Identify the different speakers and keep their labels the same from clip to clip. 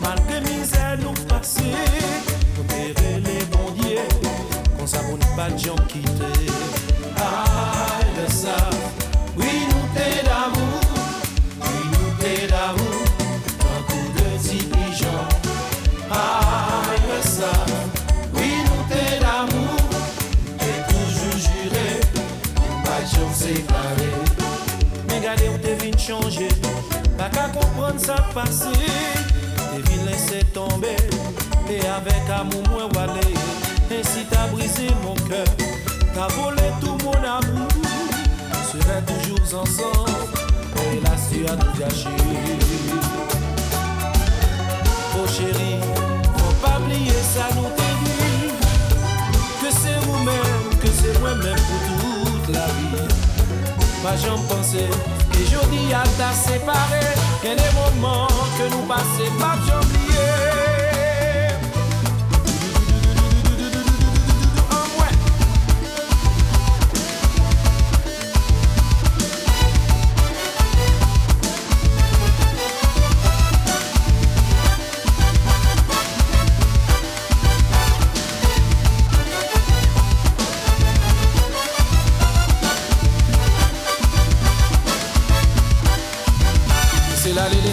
Speaker 1: Malgré misère nous passé, nous devons les bandiers quand ça pour ne pas les gens quitter. Aïe, le saint, oui nous t'es d'amour, oui nous t'es d'amour, coup de petits Ah Aïe, le saint, oui nous t'es d'amour, et toujours juré, pas de gens séparés. mais galère où t'es mis de changer. Pa ka kompran sa pase Te vin lese tombe Te avek amou mwen wale E si ta brise mon ke Ta vole tou mon amou Seren toujou zansan E la si a nou gache oh, chéri Fon pa bliye sa nou te di Ke se ou men Ke se mwen men pou la vi Pa jan pense et je dis à ta séparée, quel est le moment que nous passons, pas d'oublier.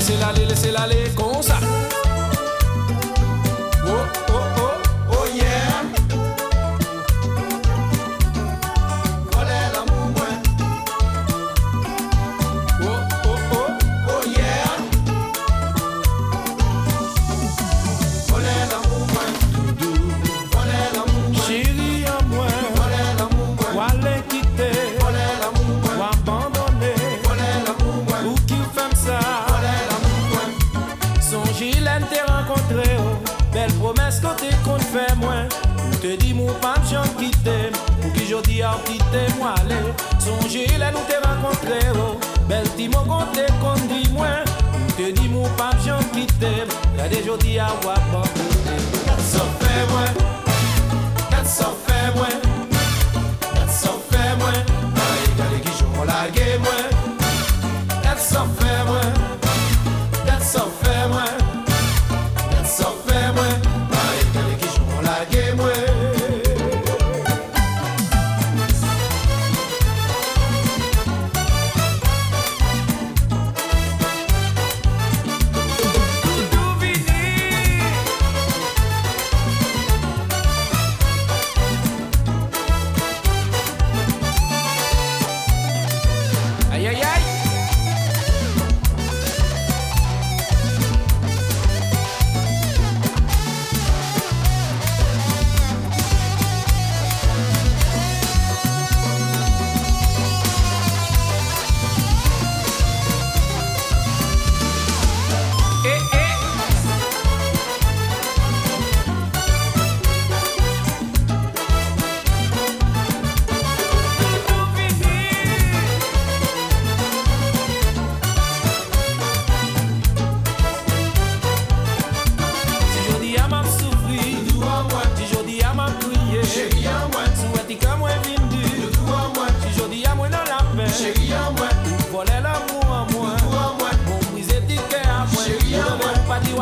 Speaker 1: laissez-la aller, laissez-la aller, qu'on Oh. Belle promesse, t'es qu'on fait moins. Te dis, mou, pape, j'en quitte, mou, qui j'ai dit à quitter, moi, elle est songer, elle est nous, t'es rencontré oh. fait moins. Belle diman, t'es qu'on dit moins. Te dis, mon pape, j'en quitte, mou, j'ai dit à voir, pape, ça fait moi.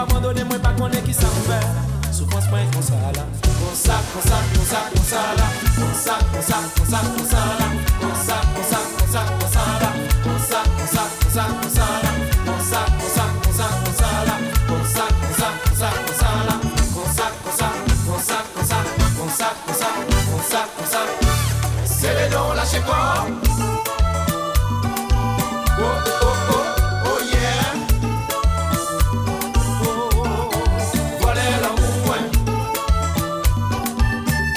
Speaker 1: Abandonner moi pas connaît qui s'en ouvre. Soupense pas là. On sac, on sac, on sac, on sala, on sac, on sac, on sac, on sac.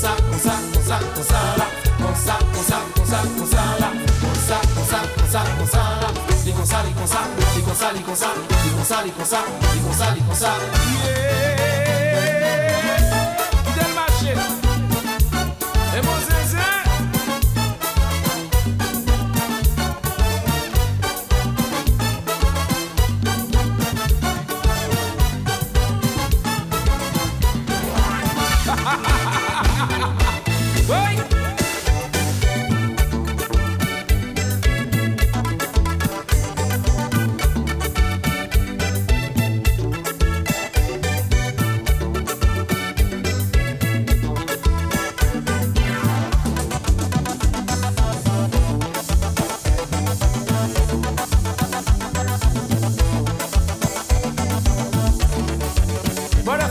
Speaker 1: ça, comme ça, comme ça, comme ça là, comme ça, comme ça, comme ça, comme ça là, comme ça, comme ça, comme ça, comme ça là, les comme ça, les comme ça, les comme ça, les comme ça, les comme ça, les comme ça, les comme ça, les comme ça, yeah.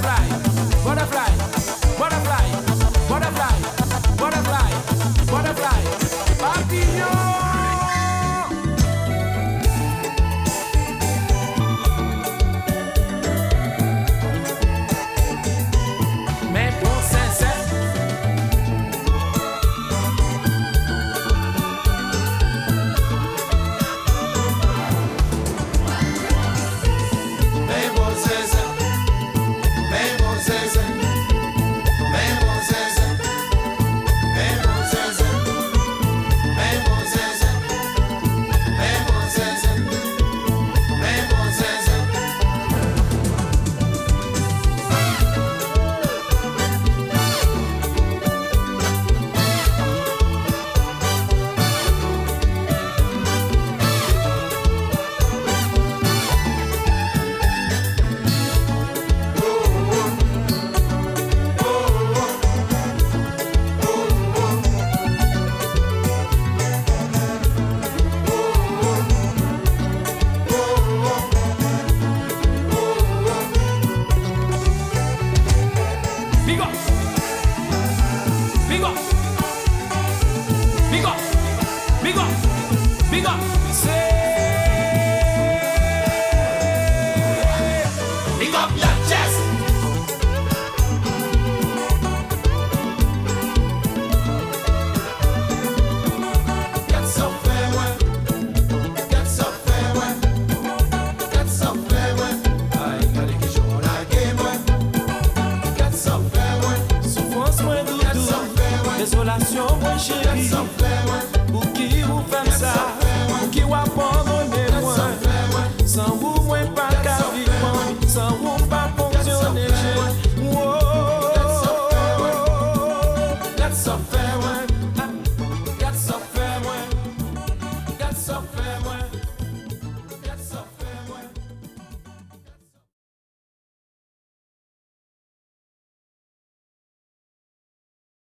Speaker 1: Butterfly, butterfly, Passion, moi chérie.